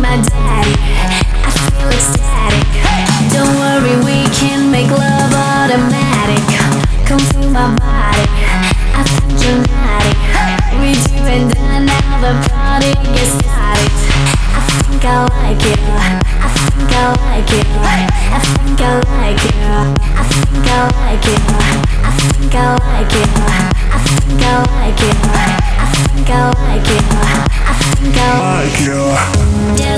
my daddy. I feel ecstatic. Don't worry, we can make love automatic. Come my body. I. We do and now the party gets started. I think I like it. I think I like it. I think I like it. I think I like it. I think I like it. I think I like it. I think I like it. I think I like it.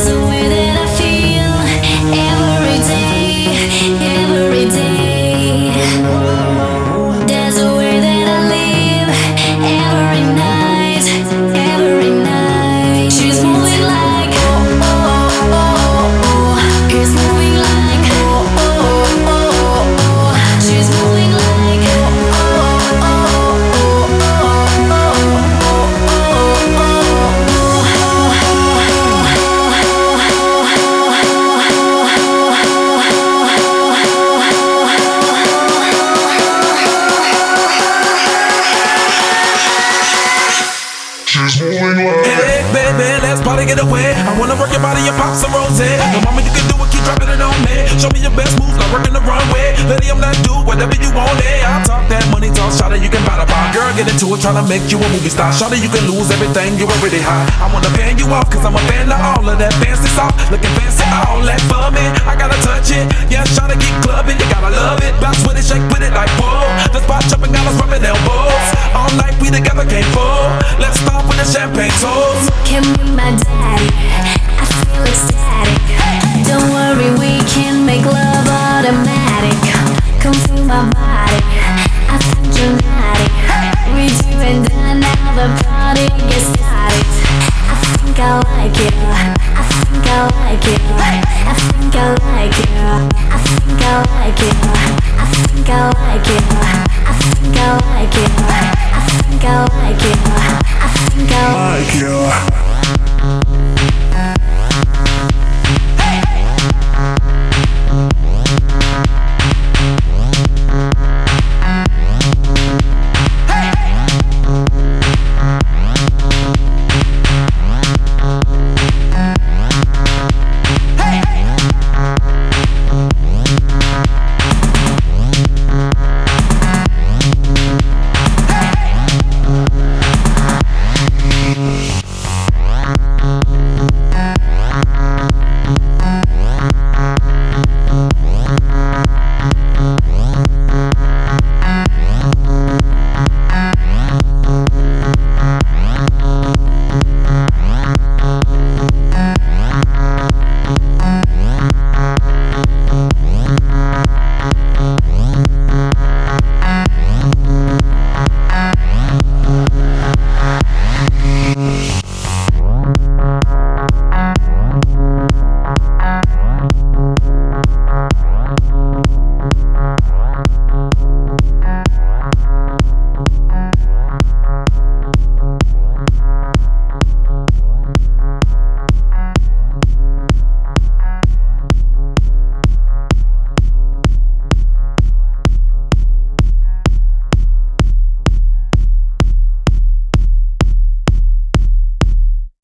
Hey, baby, let's party, get away. I wanna work your body and pop some rose. No, mama, you can do it, keep dropping it on me. Show me your best moves, like working the runway. Lady, I'm not do whatever you want, eh? I'll talk that money, talk, shawty, you can buy the bar. Girl, get into it, tryna make you a movie star. Shawty, you can lose everything, you already high. I wanna fan you off, cause I'm a fan of all of that fancy sauce. Looking fancy, all that for me. I gotta touch it. Yeah, shawty, get clubbing, party gets started. I think I like it. I think I like it. I think I like it. I think I like it. I think I like it. I think I like it. I think I like it. I think I like it.